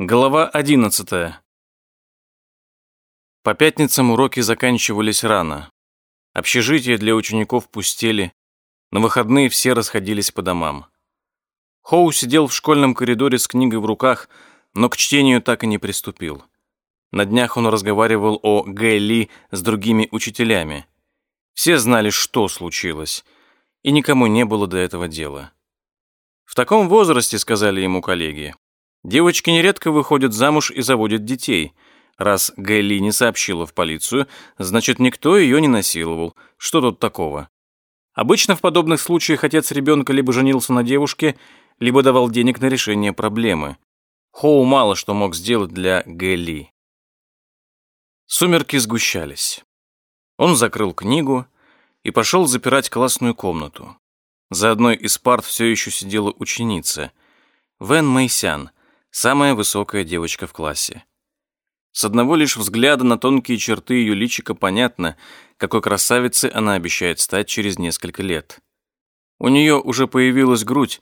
Глава 11. По пятницам уроки заканчивались рано. Общежития для учеников пустели. На выходные все расходились по домам. Хоу сидел в школьном коридоре с книгой в руках, но к чтению так и не приступил. На днях он разговаривал о Гэ Ли с другими учителями. Все знали, что случилось, и никому не было до этого дела. В таком возрасте, сказали ему коллеги, Девочки нередко выходят замуж и заводят детей. Раз Гэлли не сообщила в полицию, значит, никто ее не насиловал. Что тут такого? Обычно в подобных случаях отец ребенка либо женился на девушке, либо давал денег на решение проблемы. Хоу мало что мог сделать для Гэлли. Сумерки сгущались. Он закрыл книгу и пошел запирать классную комнату. За одной из парт все еще сидела ученица. Вен Мэйсян, самая высокая девочка в классе. С одного лишь взгляда на тонкие черты ее личика понятно, какой красавицей она обещает стать через несколько лет. У нее уже появилась грудь,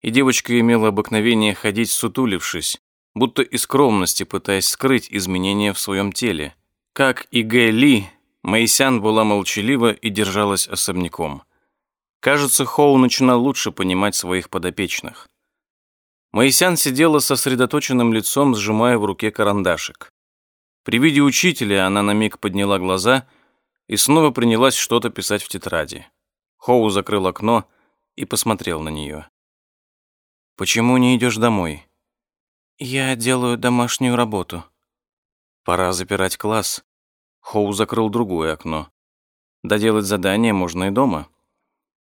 и девочка имела обыкновение ходить сутулившись, будто из скромности пытаясь скрыть изменения в своем теле. Как и Гэ Ли, Мэйсян была молчалива и держалась особняком. Кажется, Хоу начинал лучше понимать своих подопечных. Моисян сидела сосредоточенным лицом, сжимая в руке карандашик. При виде учителя она на миг подняла глаза и снова принялась что-то писать в тетради. Хоу закрыл окно и посмотрел на нее. «Почему не идешь домой?» «Я делаю домашнюю работу». «Пора запирать класс». Хоу закрыл другое окно. «Доделать задание можно и дома.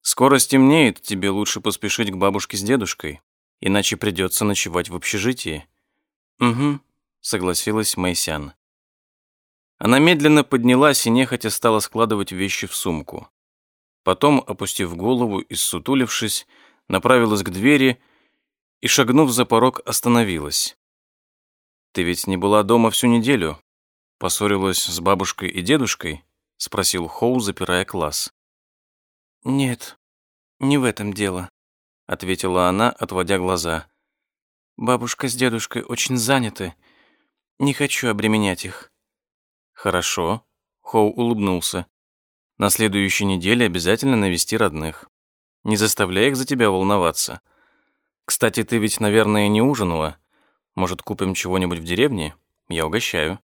Скоро стемнеет, тебе лучше поспешить к бабушке с дедушкой иначе придется ночевать в общежитии». «Угу», — согласилась Мэйсян. Она медленно поднялась и нехотя стала складывать вещи в сумку. Потом, опустив голову и ссутулившись, направилась к двери и, шагнув за порог, остановилась. «Ты ведь не была дома всю неделю? Поссорилась с бабушкой и дедушкой?» — спросил Хоу, запирая класс. «Нет, не в этом дело», — ответила она, отводя глаза. «Бабушка с дедушкой очень заняты. Не хочу обременять их». «Хорошо», — Хоу улыбнулся. «На следующей неделе обязательно навести родных. Не заставляй их за тебя волноваться. Кстати, ты ведь, наверное, не ужинала. Может, купим чего-нибудь в деревне? Я угощаю».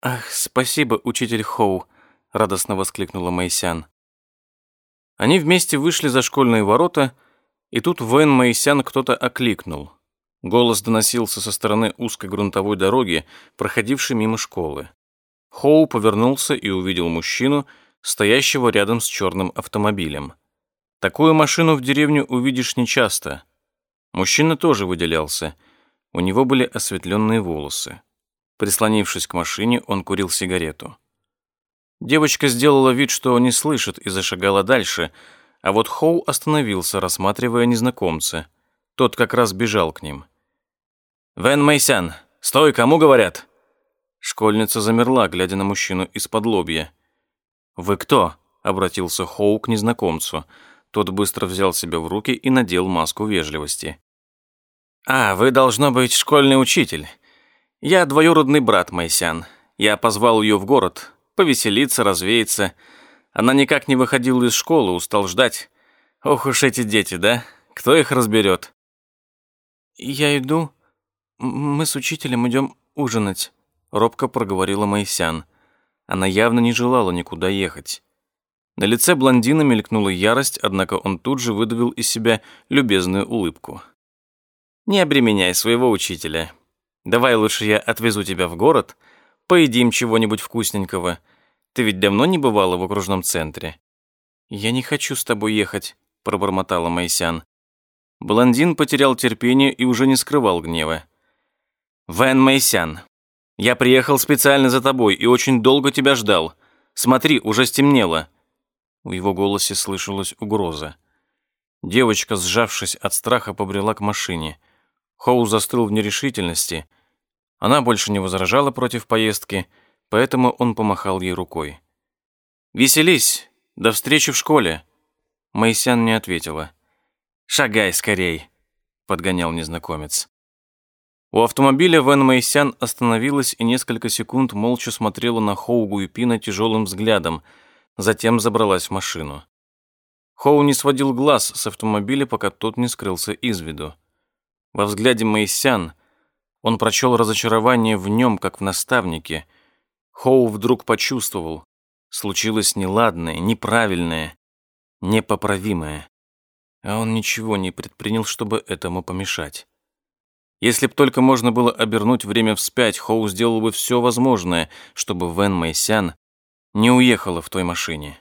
«Ах, спасибо, учитель Хоу», — радостно воскликнула Майсян. Они вместе вышли за школьные ворота — и тут Вэн Моисян кто-то окликнул. Голос доносился со стороны узкой грунтовой дороги, проходившей мимо школы. Хоу повернулся и увидел мужчину, стоящего рядом с черным автомобилем. Такую машину в деревню увидишь нечасто. Мужчина тоже выделялся. У него были осветленные волосы. Прислонившись к машине, он курил сигарету. Девочка сделала вид, что не слышит, и зашагала дальше — а вот Хоу остановился, рассматривая незнакомца. Тот как раз бежал к ним. «Вэн Мэйсян, стой, кому говорят?» Школьница замерла, глядя на мужчину из-под лобья. «Вы кто?» — обратился Хоу к незнакомцу. Тот быстро взял себя в руки и надел маску вежливости. «А, вы, должно быть, школьный учитель. Я двоюродный брат Майсян. Я позвал ее в город, повеселиться, развеяться. Она никак не выходила из школы, устал ждать. Ох уж эти дети, да? Кто их разберет? «Я иду. Мы с учителем идем ужинать», — робко проговорила Моисян. Она явно не желала никуда ехать. На лице блондина мелькнула ярость, однако он тут же выдавил из себя любезную улыбку. «Не обременяй своего учителя. Давай лучше я отвезу тебя в город, поедим чего-нибудь вкусненького, ты ведь давно не бывала в окружном центре?» «Я не хочу с тобой ехать», — пробормотала Майсян. Блондин потерял терпение и уже не скрывал гнева. «Вэн Майсян, я приехал специально за тобой и очень долго тебя ждал. Смотри, уже стемнело». В его голосе слышалась угроза. Девочка, сжавшись от страха, побрела к машине. Хоу застыл в нерешительности. Она больше не возражала против поездки, поэтому он помахал ей рукой. «Веселись! До встречи в школе!» Моисян не ответила. «Шагай скорей!» — подгонял незнакомец. У автомобиля Вэн Мэйсян остановилась и несколько секунд молча смотрела на Хоугу и Пина тяжелым взглядом, затем забралась в машину. Хоу не сводил глаз с автомобиля, пока тот не скрылся из виду. Во взгляде Мэйсян он прочел разочарование в нем, как в наставнике. Хоу вдруг почувствовал, случилось неладное, неправильное, непоправимое. А он ничего не предпринял, чтобы этому помешать. Если б только можно было обернуть время вспять, Хоу сделал бы все возможное, чтобы Вэн Мэйсян не уехала в той машине.